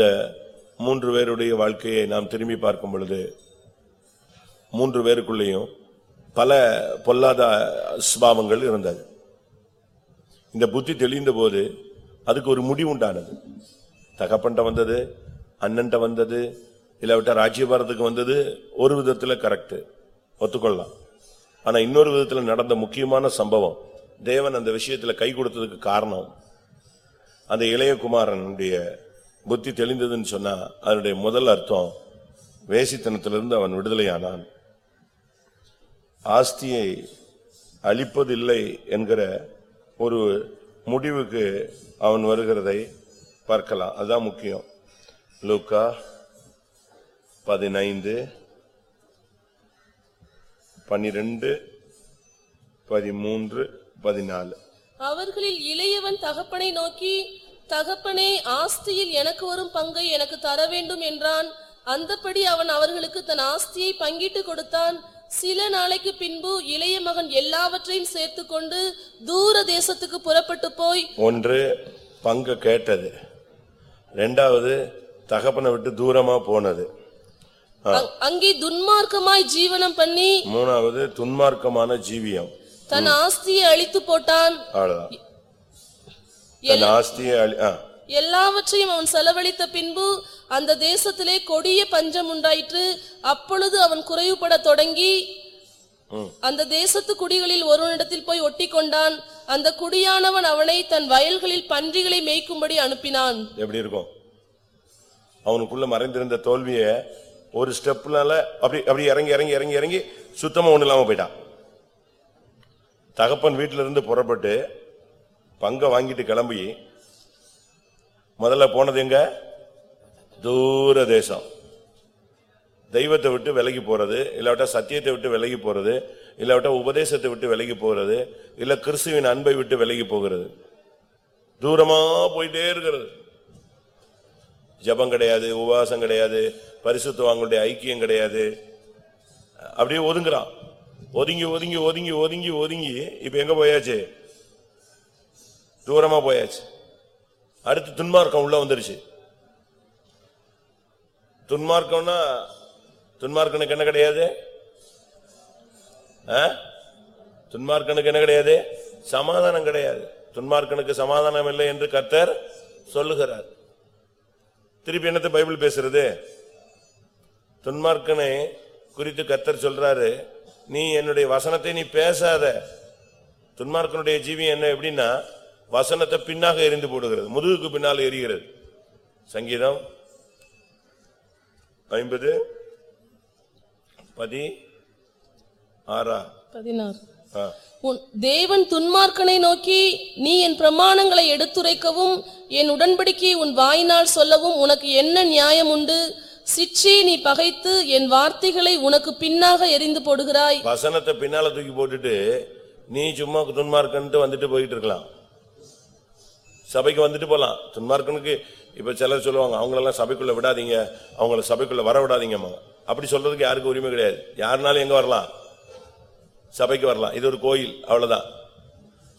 இந்த மூன்று பேருடைய வாழ்க்கையை நாம் திரும்பி பார்க்கும் பொழுது மூன்று பேருக்குள்ளேயும் பல பொல்லாத சுபாவங்கள் இருந்தது. இந்த புத்தி தெளிந்த போது அதுக்கு ஒரு முடிவு உண்டானது. தகப்பன்ட்ட வந்தது அண்ணன்ட்ட வந்தது இல்லாவிட்ட ராஜ்யபாரத்துக்கு வந்தது ஒரு விதத்துல கரெக்ட் ஒத்துக்கொள்ளலாம். ஆனா இன்னொரு விதத்துல நடந்த முக்கியமான சம்பவம் தேவன் அந்த விஷயத்துல கை கொடுத்ததுக்கு காரணம் அந்த இளையகுமாரனுடைய புத்தி தெளிந்ததுன்னு சொன்னா அதனுடைய முதல் அர்த்தம் வேசித்தனத்திலிருந்து அவன் விடுதலையானான். ஆஸ்தியை அழிப்பதில்லை என்கிற ஒரு முடிவுக்கு அவன் வருகிறதை பார்க்கலாம். அதுதான் முக்கியம். லூக்கா பதினைந்து பனிரெண்டு பதிமூன்று பதினாலு. அவர்களில் இளையவன் தகப்பனை நோக்கி தகப்பனே ஆஸ்தியில் எனக்கு வரும் பங்கை எனக்கு தர வேண்டும் என்றான். அந்தப்படி அவன் அவர்களுக்கு தன் ஆஸ்தியை பங்கிட்டு கொடுத்தான். சில நாளைக்கு பின்பு இளைய மகன் எல்லாவற்றையும் சேர்த்துக்கொண்டு தூர தேசத்துக்கு புறப்பட்டு போய் ஒன்று பங்கு கேட்டது. ரெண்டாவது தகப்பனை விட்டு தூரமா போனது. அங்- அங்கே துன்மார்க்கமாய் ஜீவனம் பண்ணி மூணாவது துன்மார்க்கமான ஜீவியம். தன் ஆஸ்தியை அழித்து போட்டான். அவ்வளவுதான். தன் ஆஸ்தியை ஆ. எல்லாவற்றையும் அவன் செலவழித்த பின்பு அந்த தேசத்திலே கொடிய பஞ்சம் உண்டாயிற்று. அப்பொழுது அவன் குறைவுபடத் தொடங்கி அந்த தேசத்து குடிகளில் ஒருவனிடத்தில் போய் ஒட்டி கொண்டான் அந்த குடியானவன் அவனை தன் வயல்களில் பன்றிகளை மேய்க்கும்படி அனுப்பினான். எப்படி இருக்கும்? அவனுக்குள்ள மறைந்திருந்த தோல்விய ஒரு ஸ்டெப்னால அப்படி அப்படி இறங்கி இறங்கி இறங்கி இறங்கி சுத்தமா ஒண்ணு இல்லாம போயிட்டான். தகப்பன் வீட்டில இருந்து புறப்பட்டு பங்கை வாங்கிட்டு கிளம்பி முதல்ல போனது எங்க? தூர தேசம் தெய்வத்தை விட்டு விலகி போறது இல்லாவிட்டா சத்தியத்தை விட்டு விலகி போறது இல்லாவிட்டா உபதேசத்தை விட்டு விலகி போறது இல்ல கிறிஸ்துவின் அன்பை விட்டு விலகி போகிறது. தூரமா போயிட்டே இருக்கிறது. ஜெபம் கிடையாது உபவாசம் கிடையாது பரிசுத்தவாங்களுடைய ஐக்கியம் கிடையாது. அப்படியே ஒதுங்குறான். ஒதுங்கி ஒதுங்கி ஒதுங்கி ஒதுங்கி ஒதுங்கி இப்ப எங்க போயாச்சு? தூரமா போயாச்சு. அடுத்து துன்மார்க்கம் உள்ள வந்துருச்சு. துன்மார்க்கம்னா துன்மார்க்கனுக்கு என்ன கிடையாது? ஆ? துன்மார்க்கனுக்கு என்ன கிடையாது? சமாதானம் கிடையாது. துன்மார்க்கனுக்கு சமாதானம் இல்லை என்று கர்த்தர் சொல்லுகிறார். திருப்பி என்னத்தை பைபிள் பேசுறது? துன்மார்க்கனை குறித்து கர்த்தர் சொல்றாரு நீ என்னுடைய வசனத்தை நீ பேசாத. துன்மார்க்கனுடைய ஜீவி என்ன? எப்படின்னா வசனத்தை பின்னாக எரிந்து போடுகிறது. முதுகுக்கு பின்னால் எரிகிறது. சங்கீதம் ஐம்பது பதி ஆறா? பதினாறு. தேவன் துன்மார்க்கனை நோக்கி நீ என் பிரமாணங்களை எடுத்துரைக்கவும் என் உடன்படிக்கையை உன் வாயினால் சொல்லவும் உனக்கு என்ன நியாயம் உண்டு சிற்றி நீ பகைத்து என் வார்த்தைகளை உனக்கு பின்னாக எரிந்து போடுகிறாய். வசனத்தை பின்னால தூக்கி போட்டுட்டு நீ சும்மா துன்மார்க்கன்ட்டு வந்துட்டு போயிட்டு இருக்கலாம். சபைக்கு வந்துட்டு போகலாம் துன்மார்க்கனுக்கு இப்ப சிலர் சொல்லுவாங்க அவங்களெல்லாம் சபைக்குள்ள விடாதீங்க அவங்கள சபைக்குள்ள வர விடாதீங்கம்மா அப்படி சொல்றதுக்கு யாருக்கும் உரிமை கிடையாது. யாருனாலும் எங்க வரலாம்? சபைக்கு வரலாம். இது ஒரு கோயில் அவ்வளவுதான்.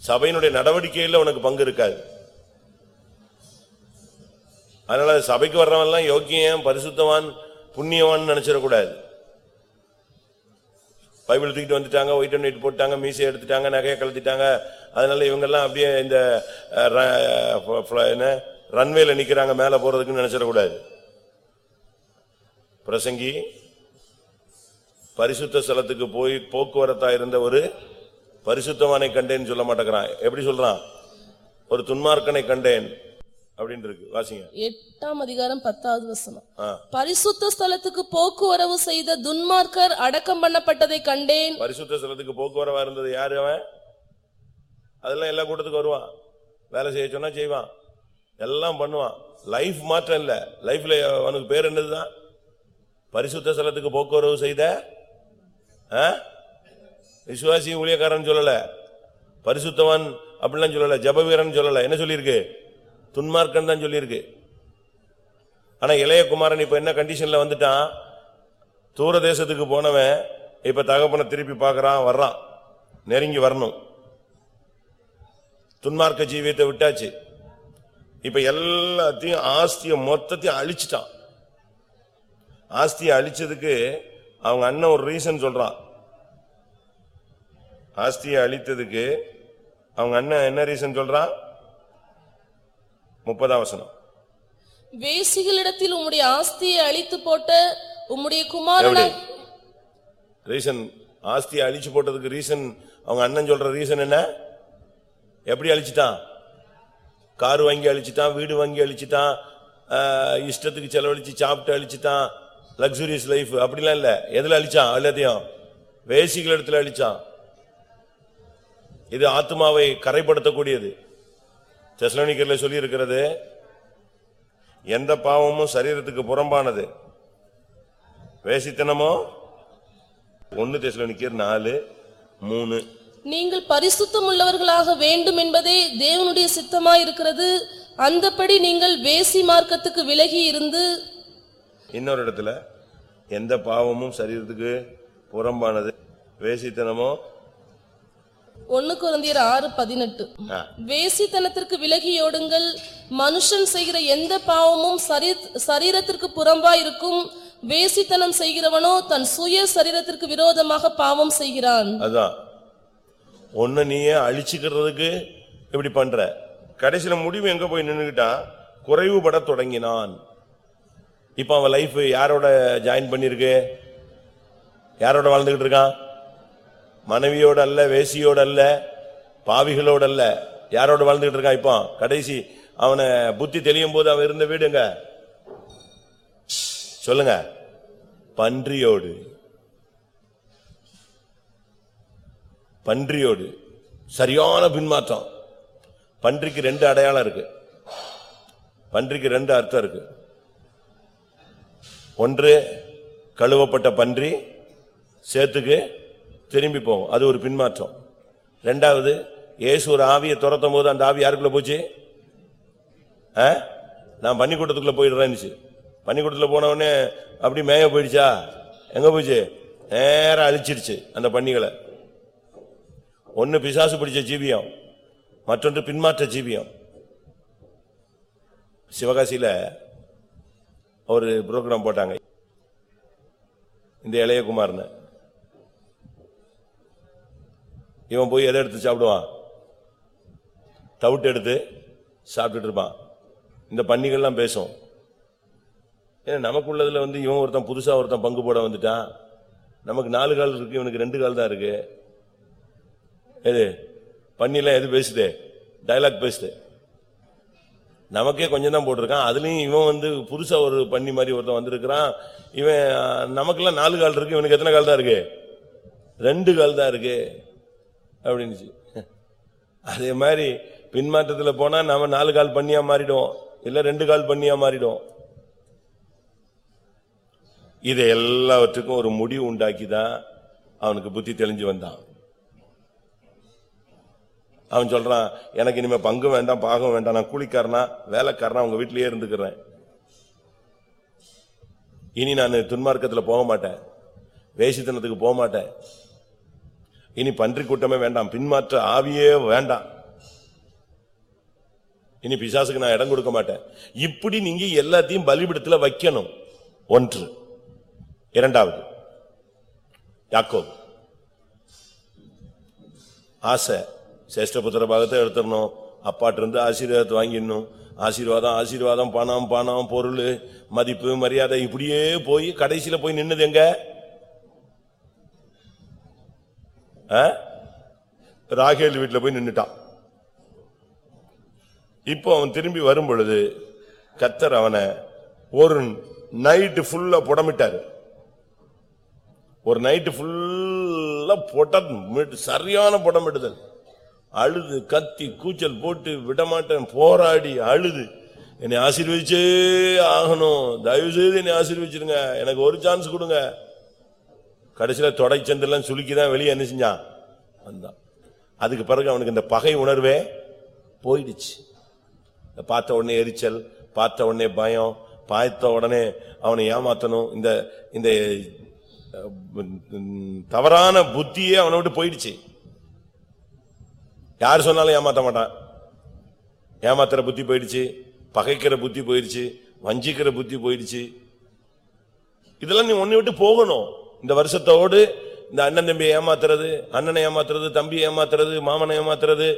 சபையினுடைய நடவடிக்கையில் உனக்கு பங்கு இருக்காது. அதனால சபைக்கு வர்றவன்லாம் யோக்கியம் பரிசுத்தவான் புண்ணியவான் நினைச்சிடக்கூடாது. பைபிள் தூக்கிட்டு வந்துட்டாங்க ஒயிட் அண்ட் ஒயிட் போட்டாங்க மீசை எடுத்துட்டாங்க நகையை கலத்திட்டாங்க அதனால இவங்கெல்லாம் அப்படியே இந்த என்ன ரன்வேல நிக்கிறாங்க மேல போறதுக்குன்னு நினைச்சிடக்கூடாது பிரசங்கி பரிசுத்த ஸ்தலத்துக்கு போய் போக்குவரத்தா இருந்த ஒரு பரிசுத்தவானை கண்டேன்னு சொல்ல மாட்டேங்கிறான். எப்படி சொல்றான்? ஒரு துன்மார்க்கனை கண்டேன் அப்படின்னு இருக்கு. வாசிங்க. எட்டாம் அதிகாரம் பத்தாவது வசனம். பரிசுத்த ஸ்தலத்துக்கு போக்குவரவு செய்த துன்மார்க்கர் அடக்கம் பண்ணப்பட்டதை கண்டேன். பரிசுத்த ஸ்தலத்துக்கு போக்குவரவா இருந்தது யாரு அவன்? அதெல்லாம் எல்லா கூட்டத்துக்கும் வருவான். வேலை செய்ய சொன்னா செய்வான். எல்லாம் பண்ணுவான். லைஃப் மாற்றம் இல்லை. லைஃப்ல அவனுக்கு பேர் என்னதுதான்? பரிசுத்த ஸ்தலத்துக்கு போக்குவரவு செய்த ஆ? விசுவாசி ஊழியக்காரன் சொல்லல. பரிசுத்தவன் அப்படிலாம் சொல்லல. ஜபவீரன் சொல்லல. என்ன சொல்லியிருக்கு? துன்மார்க்கன் தான் சொல்லியிருக்கு. ஆனா இளைய குமாரன் இப்ப என்ன கண்டிஷன்ல வந்துட்டான்? தூர தேசத்துக்கு போனவன் இப்ப தகப்பனை திருப்பி பார்க்கறான் வர்றான். நெருங்கி வரணும். துன்மார்க்க ஜீவியத்தை விட்டாச்சு. இப்ப எல்லாத்தையும் ஆஸ்திய மொத்தத்தையும் அழிச்சிட்டான். ஆஸ்தியை அழிச்சதுக்கு அவங்க அண்ணன் ஒரு ரீசன் சொல்றான். ஆஸ்தியை அழித்ததுக்கு அவங்க அண்ணன் என்ன ரீசன் சொல்றான்? முப்பதாம் வசனம். வேசிகளிடத்தில் உம்முடைய ஆஸ்தியை அழித்து போட்ட உம்முடைய குமாரனா ரீசன் ஆஸ்தியை அழிச்சு போட்டதுக்கு ரீசன் அவங்க அண்ணன் சொல்ற ரீசன் என்ன? எப்படி அழிச்சிட்டான்? கார் வாங்கி அழிச்சிட்டான் வீடு வாங்கி அழிச்சிட்டான் இஷ்டத்துக்கு செலவழிச்சு சாப்பிட்டு அழிச்சிட்டான் லக்ஸுரியஸ் லைஃப் அப்படிலாம் இல்லை. எதில் அழிச்சான்? எல்லாத்தையும். வேசிகள் இடத்துல அழிச்சான். இது ஆத்மாவை கரைப்படுத்தக்கூடியது. தெசலோனிக்கர்ல சொல்லி இருக்கிறது எந்த பாவமும் சரீரத்துக்கு புறம்பானது. வேசித்தனமோ? ஒன்னு தெசலோனிக்கர் நாலு மூணு. நீங்கள் பரிசுத்தம் உள்ளவர்களாக வேண்டும் என்பதே தேவனுடைய சித்தமாயிருக்கிறது. அந்தப்படி நீங்கள் வேசி மார்க்கத்துக்கு விலகி இருந்து இன்னொரு இடத்துல எந்த பாவமும் சரீரத்துக்கு புறம்பானது வேசித்தனமோ? ஒன்னு குழந்தையர் ஆறு பதினெட்டு. வேசித்தனத்திற்கு விலகியோடுங்கள் மனுஷன் செய்கிற எந்த பாவமும் சரீ- சரீரத்திற்கு புறம்பா இருக்கும் வேசித்தனம் செய்கிறவனோ தன் சுய சரீரத்திற்கு விரோதமாக பாவம் செய்கிறான். அதான் ஒன்னு நீயே அழிச்சுக்கிறதுக்கு இப்படி பண்ற. கடைசியில முடிவு எங்க போய் நின்னுகிட்டான் குறைவுபட தொடங்கினான். இப்ப அவன் லைஃப் யாரோட ஜாயின் பண்ணிருக்கு யாரோட வாழ்ந்துகிட்டு இருக்கான்? மனைவியோட அல்ல வேசியோட அல்ல பாவிகளோட அல்ல. யாரோட வாழ்ந்துகிட்டு இருக்கான் இப்போ? கடைசி அவனை புத்தி தெளியும் போது அவன் இருந்த வீடுங்க. சொல்லுங்க. பன்றியோடு. பன்றியோடு. சரியான பின்மாற்றம். பன்றிக்கு ரெண்டு அடையாளம் இருக்கு. பன்றிக்கு ரெண்டு அர்த்தம் இருக்கு. ஒன்று கழுவப்பட்ட பன்றி சேத்துக்கு திரும்பி போகும். அது ஒரு பின்மாற்றம். ரெண்டாவது இயேசு ஒரு ஆவியை துரத்தும் போது அந்த ஆவி யாருக்குள்ள போச்சு? ஆ? நான் பன்னிக்கூட்டத்துக்குள்ள போயிடுறேன்னுச்சு பன்னிக்கூட்டத்துல போன அப்படி மேய போயிடுச்சா? எங்க போச்சு? நேரம் அழிச்சிருச்சு அந்த பன்னிகளை. ஒன்னு பிசாசு பிடிச்ச ஜீவியம் மற்றொன்று பின்மாற்ற ஜீவியம். சிவகாசியில ஒரு புரோகிராம் போட்டாங்க. இந்த இளையகுமார்னு. இவன் போய் எதை எடுத்து சாப்பிடுவான்? தவிட்டு எடுத்து சாப்பிட்டுட்டு இருப்பான். இந்த பன்னிகள்லாம் பேசும். ஏன்னா நமக்குள்ளதில் வந்து இவன் ஒருத்தன் புதுசாக ஒருத்தன் பங்கு போட வந்துட்டான். நமக்கு நாலு கால் இருக்கு இவனுக்கு ரெண்டு கால் தான் இருக்குது எது? பன்னிலாம் எது பேசுது? டயலாக் பேசுது. நமக்கே கொஞ்சம் தான் போட்டிருக்கான். அதுலயும் இவன் வந்து புதுசா ஒரு பன்னி மாதிரி ஒருத்தன் வந்திருக்கிறான். இவன் நமக்குலாம் நமக்கெல்லாம் நாலு கால் இருக்கு. இவனுக்கு எத்தனை கால் தான் இருக்கு? ரெண்டு கால் தான் இருக்கு. அப்படின்னுச்சு. அதே மாதிரி பின்மாற்றத்தில் போனா நாம நாலு கால் பண்ணியா மாறிடுவோம். இல்ல ரெண்டு கால் பண்ணியா மாறிடுவோம். இதை எல்லாவற்றுக்கும் ஒரு முடிவு உண்டாக்கி தான் அவனுக்கு புத்தி தெளிஞ்சு வந்தான். அவன் சொல்றான் எனக்கு இனிமே பங்கு வேண்டாம் பாகம் வேண்டாம். நான் கூலிக்காரனா வேலைக்காரனா உங்க வீட்டிலேயே இருந்துக்கிறேன். இனி நான் துன்மார்க்கத்தில் போக மாட்டேன். வேசித்தனத்துக்கு போக மாட்டேன். இனி பன்றி கூட்டமே வேண்டாம். பின்மாற்ற ஆவியே வேண்டாம். இனி பிசாசுக்கு நான் இடம் கொடுக்க மாட்டேன். இப்படி நீங்க எல்லாத்தையும் பலிபிடத்துல வைக்கணும். ஒன்று. இரண்டாவது யாக்கோ ஆசை. சேஷ்டபுத்திர பாகத்தை எடுத்துடணும். அப்பாட்ட இருந்து ஆசீர்வாதத்தை வாங்கிடணும். ஆசீர்வாதம் ஆசீர்வாதம் பணம் பணம் பொருள் மதிப்பு மரியாதை இப்படியே போய் கடைசியில் போய் நின்னது எங்க? ஆ? ராகேல் வீட்டில் போய் நின்றுட்டான் இப்போ அவன் திரும்பி வரும் பொழுது கத்தர் அவனை ஒரு நைட்டு ஃபுல்லா புடமிட்டாரு. ஒரு நைட்டு ஃபுல்லா பொட்ட சரியான புடமிடுதல் அழுது கத்தி கூச்சல் போட்டு விடமாட்டேன் போராடி அழுது. என்னை ஆசீர்வதிச்சே ஆகணும். தயவு செய்து என்னை ஆசீர்வதிச்சிருங்க. எனக்கு ஒரு சான்ஸ் கொடுங்க. கடைசியில் தொடை செந்தெல்லாம் சுலுக்கி தான் வெளியே என்ன செஞ்சான்? வந்தான். அதுக்கு பிறகு அவனுக்கு இந்த பகை உணர்வே போயிடுச்சு. பார்த்த உடனே எரிச்சல் பார்த்த உடனே பயம் பார்த்த உடனே அவனை ஏமாத்தணும். இந்த இந்த தவறான புத்தியே அவனை விட்டு போயிடுச்சு. யார் சொன்னாலும் ஏமாற்ற மாட்டான். ஏமாத்துற புத்தி போயிடுச்சு பகைக்கிற புத்தி போயிடுச்சு வஞ்சிக்கிற புத்தி போயிடுச்சு. இதெல்லாம் நீ ஒன்னு விட்டு போகணும். இந்த வருஷத்தோடு இந்த அண்ணன் தம்பியை ஏமாத்துறது அண்ணனை ஏமாத்துறது தம்பியை ஏமாத்துறது மாமனை ஏமாத்துறது.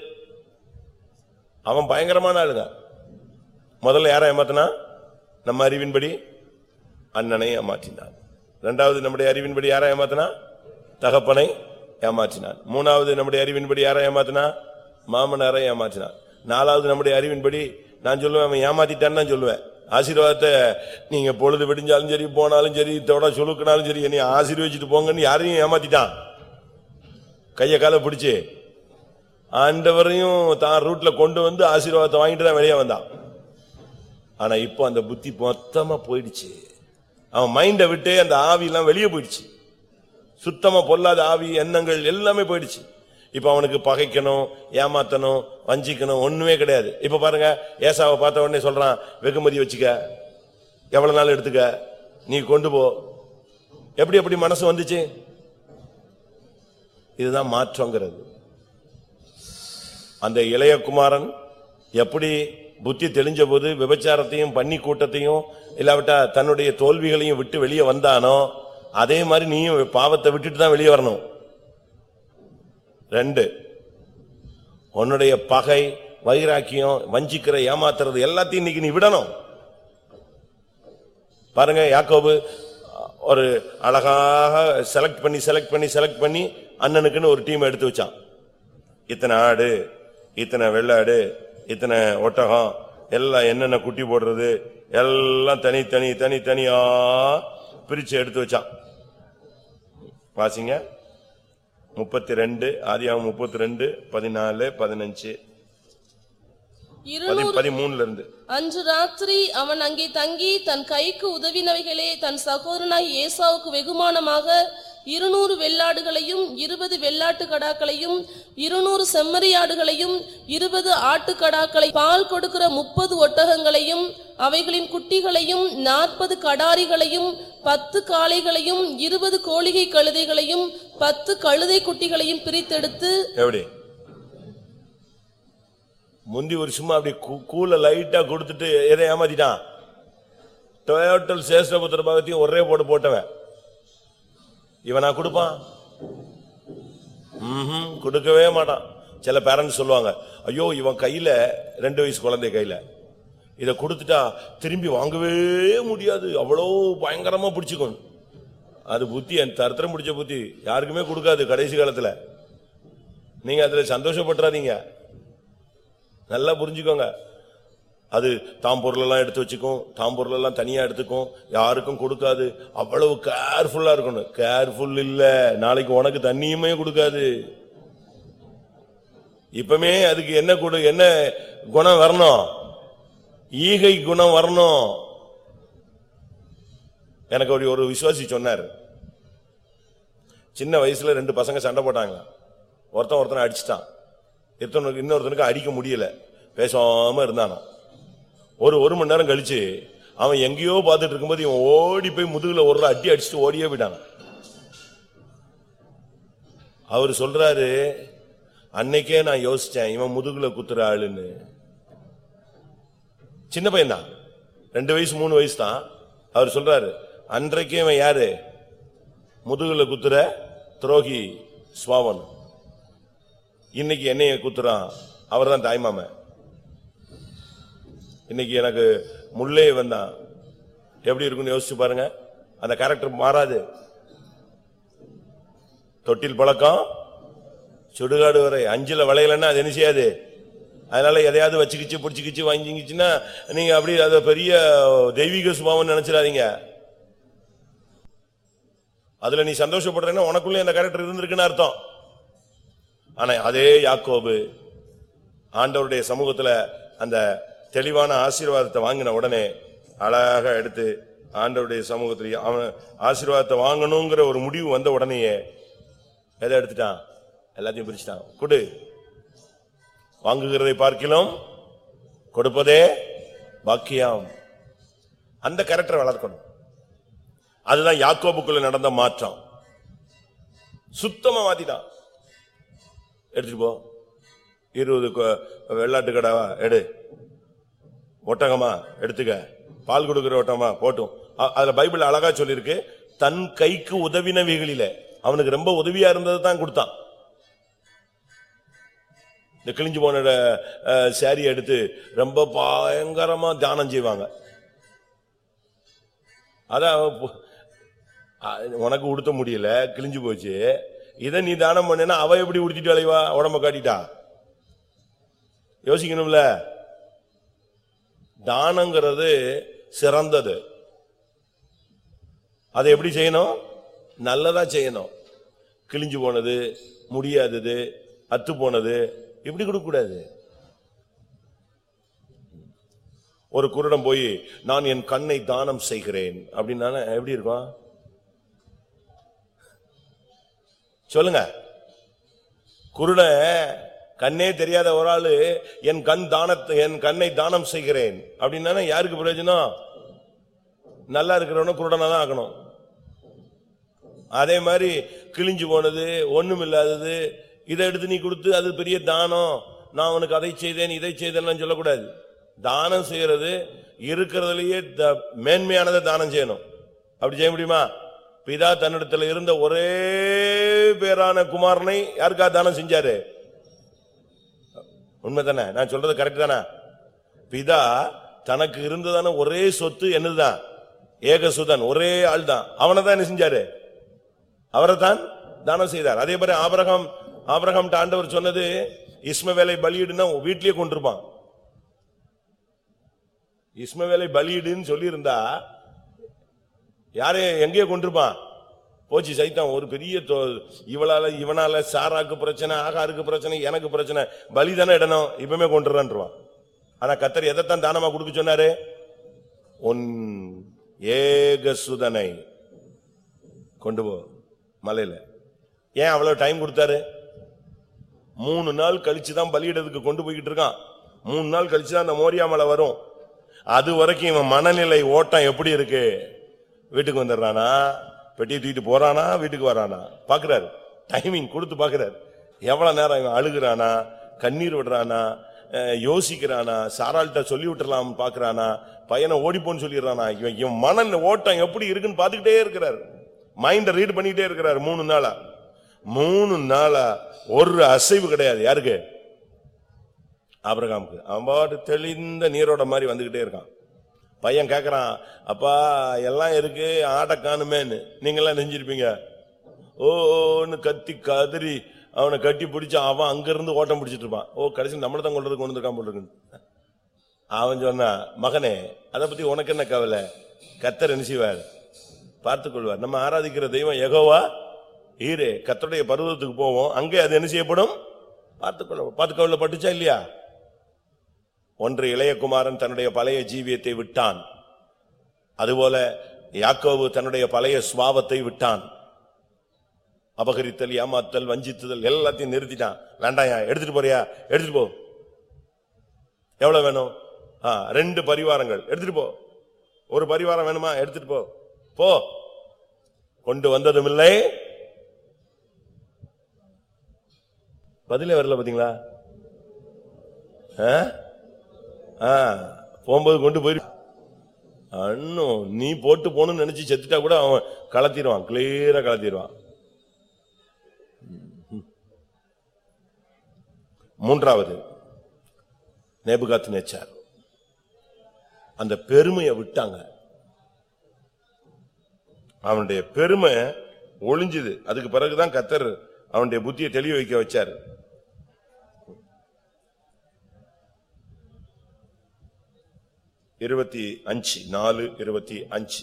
அவன் பயங்கரமான ஆளுங்க. முதல்ல யாரை ஏமாத்தினா? நம்ம அறிவின்படி அண்ணனை ஏமாற்றினான். ரெண்டாவது நம்முடைய அறிவின்படி யாரை ஏமாத்தினா? தகப்பனை ஏமாற்றினான். மூணாவது நம்முடைய அறிவின்படி யாரை ஏமாத்தினா? மாமனாரை ஏமாற்றினான் நாலாவது நம்முடைய அறிவின்படி நான் சொல்லுவேன் அவன் ஏமாத்திட்டான்னு தான் சொல்லுவேன். ஆசீர்வாதத்தை நீங்க பொழுது விடிஞ்சாலும் சரி போனாலும் சரி தோட சுழுக்கினாலும் சரி என்னை ஆசீர்வதிச்சுட்டு போங்கன்னு யாரையும் ஏமாத்திட்டான். கைய காலை பிடிச்சி. ஆண்டவரையும் தான் ரூட்ல கொண்டு வந்து ஆசீர்வாதத்தை வாங்கிட்டு தான் வெளியே வந்தான். ஆனா இப்போ அந்த புத்தி மொத்தமா போயிடுச்சு. அவன் மைண்டை விட்டு அந்த ஆவி எல்லாம் வெளியே போயிடுச்சு. சுத்தமா பொல்லாத ஆவி எண்ணங்கள் எல்லாமே போயிடுச்சு. இப்ப அவனுக்கு பகைக்கணும் ஏமாத்தணும் வஞ்சிக்கணும் ஒண்ணுமே கிடையாது. இப்ப பாருங்க ஏசாவை பார்த்த உடனே சொல்றான் வெகுமதி வச்சுக்க. எவ்வளவு நாள் எடுத்துக்க? நீ கொண்டு போ. எப்படி எப்படி மனசு வந்துச்சு? இதுதான் மாற்றங்கிறது. அந்த இளைய குமாரன் எப்படி புத்தி தெளிஞ்ச போது விபச்சாரத்தையும் பண்ணி கூட்டத்தையும் இல்லாவிட்டா தன்னுடைய தோல்விகளையும் விட்டு வெளியே வந்தானோ அதே மாதிரி நீயும் பாவத்தை விட்டுட்டு தான் வெளியே வரணும். ரெண்டு உன்னுடைய பகை வைராக்கியம் வஞ்சிக்கிற ஏமாத்துறது எல்லாத்தையும் இன்னைக்கு நீ விடணும். பாருங்க யாக்கோபு ஒரு அழகாக செலக்ட் பண்ணி செலக்ட் பண்ணி செலக்ட் பண்ணி அண்ணனுக்குன்னு ஒரு டீம் எடுத்து வச்சான். இத்தனை ஆடு இத்தனை வெள்ளாடு இத்தனை ஒட்டகம் எல்லாம் என்னென்ன குட்டி போடுறது எல்லாம் தனித்தனி தனித்தனியா பிரிச்சு எடுத்து வச்சான். வாசிங்க. முப்பத்தி ரெண்டு ஆதியாகம் முப்பத்தி ரெண்டு பதினாலு பதினஞ்சு. பதிமூணுல இருந்து அன்று ராத்திரி அவன் அங்கே தங்கி தன் கைக்கு உதவினவைகளே தன் சகோதரனாய் ஏசாவுக்கு வெகுமானமாக இருநூறு வெள்ளாடுகளையும் இருபது வெள்ளாட்டு கடாக்களையும் இருநூறு செம்மறியாடுகளையும் இருபது ஆட்டுக்கடாக்களை பால் கொடுக்கிற முப்பது ஒட்டகங்களையும் அவைகளின் குட்டிகளையும் நாற்பது கடாரிகளையும் பத்து காளைகளையும் இருபது கோழிகை கழுதைகளையும் பத்து கழுதை குட்டிகளையும் பிரித்தெடுத்து எப்படி? முந்தி ஒரு சும்மா அப்படி கூல லைட்டா கொடுத்துட்டு எதை ஏமாத்திட்டான். டொயோட்டல் சேஷ்டபுத்திர பாகத்தையும் ஒரே போட்டு போட்டவன். இவனா கொடுப்பான். ம்ஹும், கொடுக்கவே மாட்டான். சில பேரண்ட்ஸ் சொல்லுவாங்க ஐயோ இவன் கையில ரெண்டு வயசு குழந்தை கையில. இதை கொடுத்துட்டா திரும்பி வாங்கவே முடியாது. அவ்வளோ பயங்கரமா பிடிச்சுக்கும். அது புத்தி என் தரத்திரம் பிடிச்ச புத்தி. யாருக்குமே கொடுக்காது கடைசி காலத்துல. நீங்க அதுல சந்தோஷப்பட்டுறாதீங்க. நல்லா புரிஞ்சுக்கோங்க. அது தாம் பொருளெல்லாம் எடுத்து வச்சுக்கும் தாம் பொருளெல்லாம் எடுத்துக்கும் யாருக்கும் கொடுக்காது. அவ்வளவு கேர்ஃபுல்லாக இருக்கணும். கேர்ஃபுல் இல்லை. நாளைக்கு உனக்கு தண்ணியுமே கொடுக்காது. இப்பமே அதுக்கு என்ன கொடு என்ன குணம் வரணும்? ஈகை குணம் வரணும். எனக்கு அப்படி ஒரு விசுவாசி சொன்னார். சின்ன வயசுல ரெண்டு பசங்க சண்டை போட்டாங்க ஒருத்தன் ஒருத்தனை அடிச்சிட்டான். இன்னொருத்தனுக்கு இன்னொருத்தனுக்கு அடிக்க முடியல. பேசாம இருந்தானா? ஒரு ஒரு மணி நேரம் கழிச்சு அவன் எங்கேயோ பார்த்துட்டு இருக்கும்போது இவன் ஓடி போய் முதுகுல ஒரு அடி அடிச்சுட்டு ஓடியே போயிட்டான். அவர் சொல்றாரு அன்னைக்கே நான் யோசிச்சேன் இவன் முதுகுல குத்துற ஆளுன்னு. சின்ன பையன் தான் ரெண்டு வயசு மூணு வயசு தான். அவர் சொல்றாரு அன்றைக்கே இவன் யாரு? முதுகுல குத்துற துரோகி சுவாவன். இன்னைக்கு என்னைய குத்துறான். அவர் தான் தாய்மாமன் இன்னைக்கு எனக்கு முள்ளே வந்தான் எப்படி இருக்குன்னு யோசிச்சு பாருங்க. அந்த கேரக்டர் மாறாது. தொட்டில் பழக்கம் சுடுகாடு வரை அஞ்சுல வளையலன்னா அது என்ன செய்யாது? அதனால எதையாவது வச்சுக்கிச்சு பிடிச்சிக்கிச்சு வாங்கிக்கிச்சுன்னா நீங்க அப்படி அத பெரிய தெய்வீக சுபாவம் நினைச்சிடாதீங்க. அதுல நீ சந்தோஷப்படுறேன்னா உனக்குள்ளே அந்த கேரக்டர் இருந்திருக்குன்னு அர்த்தம். ஆனா அதே யாக்கோபு ஆண்டவருடைய சமூகத்துல அந்த தெளிவான ஆசீர்வாதத்தை வாங்கின உடனே அழகா எடுத்து ஆண்டவருடைய சமூகத்திலேயே அவன் ஆசீர்வாதத்தை வாங்கணுங்கிற ஒரு முடிவு வந்த உடனேயே எதை எடுத்துட்டான்? எல்லாத்தையும் பிரிச்சுட்டான். கொடு. வாங்குகிறதை பார்க்கிலும் கொடுப்பதே பாக்கியம். அந்த கேரக்டரை வளர்க்கணும். அதுதான் யாக்கோபுக்குள்ள நடந்த மாற்றம். சுத்தமா மாத்திட்டான். எடுத்துட்டு போ. இருபது வெள்ளாட்டு கடாவா எடு. ஒட்டகமா எடுத்துக்க. பால் கொடுக்கிற ஒட்டகமா போட்டும். அதுல பைபிள் அழகா சொல்லியிருக்கு. தன் கைக்கு உதவினவைகளில அவனுக்கு ரொம்ப உதவியா இருந்தது தான் கொடுத்தான். இந்த கிழிஞ்சு போன சாரி எடுத்து ரொம்ப பயங்கரமா தியானம் செய்வாங்க. அதான் அவ உனக்கு உடுத்த முடியல கிழிஞ்சு போச்சு. இதை நீ தானம் பண்ணினா அவ எப்படி உடுத்திட்டு அலைவா உடம்ப காட்டிட்டா யோசிக்கணும்ல. தானங்கிறது சிறந்தது. அதை எப்படி செய்யணும்? நல்லதா செய்யணும். கிழிஞ்சு போனது முடியாதது அத்து போனது இப்படி கொடுக்க கூடாது. ஒரு குருடம் போய் நான் என் கண்ணை தானம் செய்கிறேன். அப்படின்னா எப்படி இருக்கும்? சொல்லுங்க. குருடன் கண்ணே தெரியாத ஒரு ஆளு என் கண் தானத்தை என் கண்ணை தானம் செய்கிறேன். அப்படின்னா யாருக்கு பிரயோஜனம்? நல்லா இருக்கிறவன குருடனா தான் ஆகணும். அதே மாதிரி கிழிஞ்சு போனது ஒண்ணும் இல்லாதது இதை எடுத்து நீ கொடுத்து அது பெரிய தானம். நான் உனக்கு அதை செய்தேன் இதை செய்தேன் சொல்லக்கூடாது. தானம் செய்யறது இருக்கிறதுலயே த- மேன்மையானதை தானம் செய்யணும். அப்படி செய்ய முடியுமா? பிதா தன்னிடத்துல இருந்த ஒரே பேரான குமாரனை யாருக்கா தானம் செஞ்சாரு? உண்மை தானே நான் சொல்றது கரெக்ட் தானே? பிதா தனக்கு இருந்ததான ஒரே சொத்து என்னதுதான்? ஏகசுதன் ஒரே ஆள் தான் அவனை தான் என்ன செஞ்சாரு? அவரை தான் தானம் செய்தார். அதே மாதிரி ஆபரகம் ஆபரகம் ஆண்டவர் சொன்னது இஸ்மவேலை பலியிடுனா வீட்லயே கொண்டிருப்பான் இஸ்மவேலை பலியிடுன்னு சொல்லியிருந்தா யாரே எங்கேயோ கொண்டிருப்பான் போச்சு சைத்தான் ஒரு பெரிய இவளால இவனால சாராக்கு பிரச்சனை ஆகாருக்கு பிரச்சனை எனக்கு பிரச்சனை பலி தானே இடணும் இப்பவுமே கொண்டுறான்ருவான் ஆனா கத்தர் எதைத்தான் தானமா கொடுக்க சொன்னாரு? உன் ஏகசுதனை கொண்டு போ மலையில. ஏன் அவ்வளவு டைம் கொடுத்தாரு? மூணு நாள் கழிச்சு தான் பலியிடத்துக்கு கொண்டு போய்கிட்டு இருக்கான். மூணு நாள் கழிச்சு தான் அந்த மோரியா மலை வரும். அது வரைக்கும் இவன் மனநிலை ஓட்டம் எப்படி இருக்கு? வீட்டுக்கு வந்துடுறானா? பெட்டியை தூக்கிட்டு போறானா வீட்டுக்கு வரானா? பாக்குறாரு. டைமிங் கொடுத்து பாக்குறாரு. எவ்வளவு நேரம் இவன் அழுகுறானா கண்ணீர் விடுறானா யோசிக்கிறானா சாராள்கிட்ட சொல்லி விட்டுறலாம் பாக்குறானா பையனை ஓடிப்போன்னு சொல்லிடுறானா? இவன் இவன் மன ஓட்டம் எப்படி இருக்குன்னு பாத்துக்கிட்டே இருக்கிறாரு. மைண்ட ரீட் பண்ணிக்கிட்டே இருக்கிறாரு மூணு நாளா. மூணு நாளா ஒரு அசைவு கிடையாது. யாருக்கு? ஆபிரகாமுக்கு. அவன் பாட்டு தெளிந்த நீரோட மாதிரி வந்துகிட்டே இருக்கான். பையன் கேக்குறான் அப்பா எல்லாம் இருக்கு ஆட காணுமேன்னு. நீங்கெல்லாம் நெஞ்சிருப்பீங்க. ஓன்னு கத்தி கதறி அவனை கட்டி பிடிச்சி அவன் அங்கிருந்து ஓட்டம் பிடிச்சிட்டு இருப்பான். ஓ கடைசி நம்மளை தான் கொண்டு வந்து கொண்டு வந்திருக்கான் போட்டுருக்கு அவன் சொன்னான் மகனே அதை பத்தி உனக்கு என்ன கவலை? கத்தர் என்ன செய்வார்? பார்த்துக் கொள்வார். நம்ம ஆராதிக்கிற தெய்வம் எகோவா ஈரே கத்தருடைய பருவத்துக்கு போவோம். அங்கே அது என்ன செய்யப்படும்? பார்த்துக்கொள்ள பார்த்துக்கொள்ள பட்டுச்சா இல்லையா? ஒன்று இளையகுமாரன் தன்னுடைய பழைய ஜீவியத்தை விட்டான். அதுபோல யாக்கோவு தன்னுடைய பழைய சுவாவத்தை விட்டான். அபகரித்தல் ஏமாத்தல் வஞ்சித்துதல் எல்லாத்தையும் நிறுத்திட்டான். வேண்டாயா எடுத்துட்டு போறியா? எடுத்துட்டு போ. எவ்வளவு வேணும்? ஆ, ரெண்டு பரிவாரங்கள். எடுத்துட்டு போ. ஒரு பரிவாரம் வேணுமா? எடுத்துட்டு போ. போ. கொண்டு வந்ததும் இல்லை. பதிலே வரல பாத்தீங்களா? ஆ, போகும்போது கொண்டு போயிரு. அண்ணும் நீ போட்டு போகணும்னு நினைச்சு செத்துட்டா கூட அவன் கலத்திடுவான் கிளியரா கலத்திடுவான். மூன்றாவது நேபுகாத்து நேச்சார் அந்த பெருமையை விட்டாங்க. அவனுடைய பெருமை ஒளிஞ்சுது. அதுக்கு பிறகுதான் கத்தர் அவனுடைய புத்தியை தெளிய வைக்க வச்சாரு. இருபத்தி அஞ்சு நாலு இருபத்தி அஞ்சு.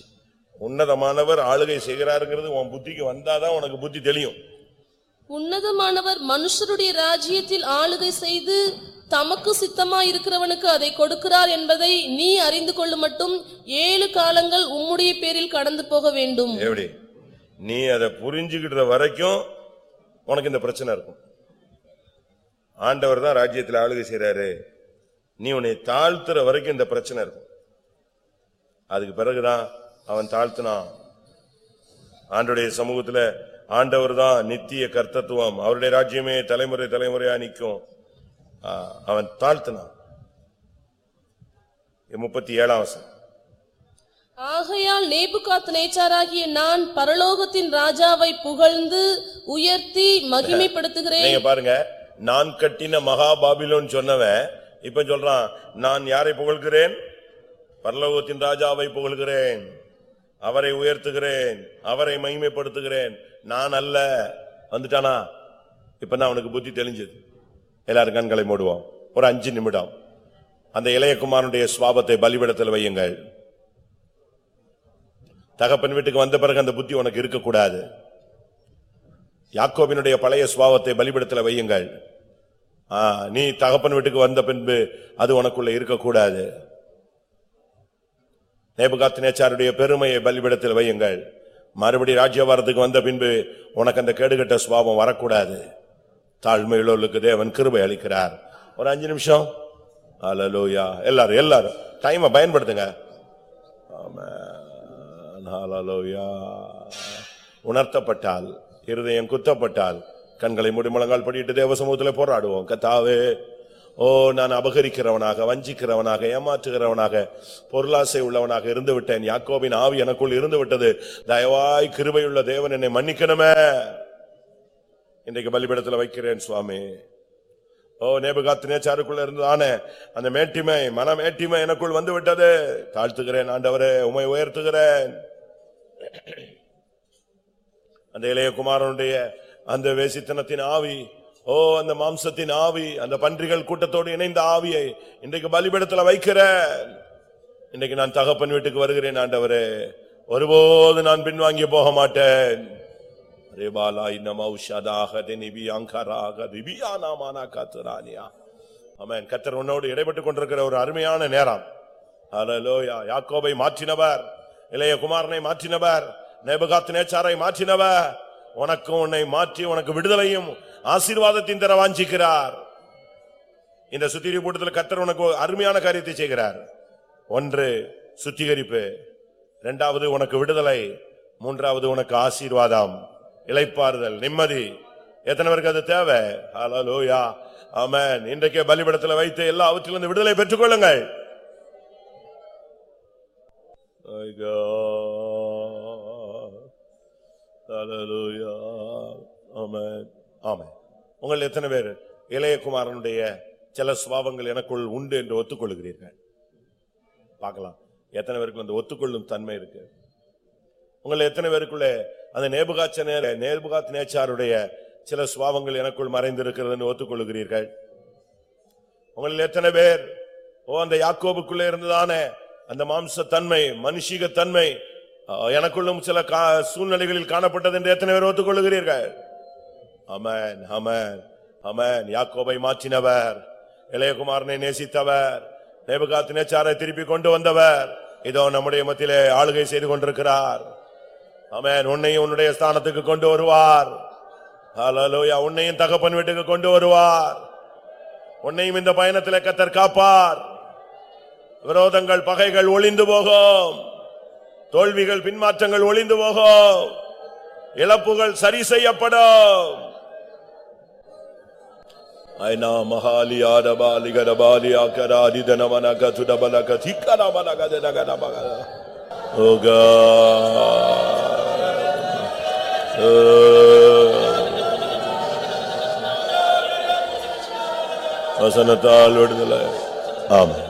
உன்னதமானவர் ஆளுகை செய்கிறாருங்கிறது உன் புத்திக்கு வந்தாதான் உனக்கு புத்தி தெளியும் உன்னதமானவர் மனுஷருடைய ராஜ்யத்தில் ஆளுகை செய்து தமக்கு சித்தமாய் இருக்கிறவனுக்கு அதை கொடுக்கிறார் என்பதை நீ அறிந்து கொள்ளும் மட்டும் ஏழு காலங்கள் உம்முடைய பேரில் கடந்து போக வேண்டும். எப்படி? நீ அதை புரிஞ்சுக்கிட்ட வரைக்கும் உனக்கு இந்த பிரச்சனை இருக்கும். ஆண்டவர் தான் ராஜ்யத்தில் ஆளுகை செய்றாரு. நீ உன்னை தாழ்த்துற வரைக்கும் இந்த பிரச்சனை இருக்கும். அதுக்கு பிறகுதான் அவன் தாழ்த்தினான். ஆண்டுடைய சமூகத்துல ஆண்டவர் தான் நித்திய கர்த்தத்துவம். அவருடைய ராஜ்யமே தலைமுறை தலைமுறையா நிக்கும் ஆ, அவன் தாழ்த்தினான். முப்பத்தி ஏழாம் வசனம். ஆகையால் நேபுகாத் நேச்சாராகிய நான் பரலோகத்தின் ராஜாவை புகழ்ந்து உயர்த்தி மகிமைப்படுத்துகிறேன். நீங்க பாருங்க நான் கட்டின மகா பாபிலோன் சொன்னவன் இப்ப சொல்றான் நான் யாரை புகழ்கிறேன்? பரலோகத்தின் ராஜாவை புகழ்கிறேன். அவரை உயர்த்துகிறேன். அவரை மகிமைப்படுத்துகிறேன். நான் அல்ல. வந்துட்டானா? இப்ப நான் அவனுக்கு புத்தி தெளிஞ்சது. எல்லாரும் கண்களை மூடுவோம். ஒரு அஞ்சு நிமிடம். அந்த இளையகுமாரனுடைய சுவாபத்தை பலிபிடத்தில் வையுங்கள். தகப்பன் வீட்டுக்கு வந்த பிறகு அந்த புத்தி உனக்கு இருக்கக்கூடாது. யாக்கோபினுடைய பழைய சுவாபத்தை பலிபிடத்தில் வையுங்கள். ஆ, நீ தகப்பன் வீட்டுக்கு வந்த பின்பு அது உனக்குள்ள இருக்கக்கூடாது. நேபுகாத் நேச்சாருடைய பெருமையை பலிபிடத்தில் வையுங்கள். மறுபடி ராஜ்யவாரத்துக்கு வந்த பின்பு உனக்கு அந்த கேடுகட்ட சுவாபம் வரக்கூடாது. தாழ்மையுள்ளவர்களுக்கு தேவன் கிருபை அளிக்கிறார். ஒரு அஞ்சு நிமிஷம். அலலோயா எல்லாரும் எல்லாரும் டைமை பயன்படுத்துங்க. உணர்த்தப்பட்டால் இருதயம் குத்தப்பட்டால் கண்களை முடிமலங்கால் படிட்டு தேவ சமூகத்தில் போராடுவோம். கத்தாவே. ஓ நான் அபகரிக்கிறவனாக வஞ்சிக்கிறவனாக ஏமாற்றுகிறவனாக பொருளாசை உள்ளவனாக இருந்து விட்டேன் யாக்கோபின் ஆவி எனக்குள் இருந்து விட்டது தயவாய் கிருபையுள்ள தேவன் என்னை மன்னிக்கணுமே. இன்றைக்கு பலிபிடத்தில் வைக்கிறேன் சுவாமி. ஓ நேபுகாத்து நேச்சாருக்குள்ள இருந்ததானே அந்த மேட்டிமை மன மேட்டிமை எனக்குள் வந்து விட்டது தாழ்த்துகிறேன் ஆண்டவரே உமை உயர்த்துகிறேன். அந்த இளைய குமாரனுடைய அந்த வேசித்தனத்தின் ஆவி ஓ அந்த மாம்சத்தின் ஆவி அந்த பன்றிகள் கூட்டத்தோடு இணைந்த ஆவியை இன்றைக்கு பலிபீடத்துல வைக்கிறேன். இன்றைக்கு நான் தகப்பன் வீட்டுக்கு வருகிறேன் ஆண்டவரே. ஒருபோது நான் பின்வாங்கி போக மாட்டேன். கத்தர் உன்னோடு இடைபெட்டுக் கொண்டிருக்கிற ஒரு அருமையான நேரம். யாக்கோபை மாற்றினவர் இளைய குமாரனை மாற்றினவர் நேபுகாத் நேச்சாரை மாற்றினவர். உனக்கும் உன்னை மாற்றி உனக்கு விடுதலையும் ஆசீர்வாதத்தின் தர வாஞ்சிக்கிறார். இந்த சுத்திகரிப்பு கூட்டத்தில் கத்தர் உனக்கு அருமையான காரியத்தை செய்கிறார். ஒன்று சுத்திகரிப்பு. இரண்டாவது உனக்கு விடுதலை. மூன்றாவது உனக்கு ஆசீர்வாதம். இழைப்பாறுதல் நிம்மதி. எத்தனை பேருக்கு அது தேவை? ஹலோயா ஆமன் இன்றைக்கே பலிபடத்தில் வைத்து எல்லா அவற்றிலிருந்து விடுதலை பெற்றுக் கொள்ளுங்கள் My God. ஆமாம் உங்கள் எத்தனை பேர்? இளையகுமாரனுடைய சில சுவாபங்கள் எனக்குள் உண்டு என்று ஒத்துக்கொள்கிறீர்கள். பார்க்கலாம். எத்தனை பேருக்கு அந்த ஒத்துக்கொள்ளும் தன்மை இருக்கு? உங்கள் எத்தனை பேருக்குள்ளே அந்த நேபுகாச்ச நேபுகாத் நேச்சாருடைய சில சுவாபங்கள் எனக்குள் மறைந்திருக்கிறதுன்னு ஒத்துக்கொள்கிறீர்கள்? உங்களில் எத்தனை பேர்? ஓ அந்த யாக்கோபுக்குள்ளே இருந்ததானே அந்த மாம்ச தன்மை மனுஷிக தன்மை எனக்குள்ளும் சில கா- சூழ்நிலைகளில் காணப்பட்டது என்று எத்தனை பேர் ஒத்துக்கொள்கிறீர்கள்? அமேன் அமேன் அமேன் யாக்கோபை மாற்றினவர் இளையகுமாரனை நேசித்தவர் நேபுகாத் நேச்சாரை திருப்பி கொண்டு வந்தவர். இதோ நம்முடைய மத்தியிலே ஆளுகை செய்து கொண்டிருக்கிறார். அமேன் உன்னையும் உன்னுடைய ஸ்தானத்துக்கு கொண்டு வருவார். ஹalleluya. உன்னையும் தகப்பன் வீட்டுக்கு கொண்டு வருவார். உன்னையும் இந்த பயணத்தில் கத்தர் காப்பார். விரோதங்கள் பகைகள் ஒளிந்து போகும். தோல்விகள் பின்மாற்றங்கள் ஒளிந்து போகும். இழப்புகள் சரி செய்யப்படும். ஐநா மகாலி ஆடபாலி கரபாலி ஆக்கராதி தனமனக துடபலக திக்கரபலக தினகரபக ஓ வசனத்தால் விடுதலை ஆமென்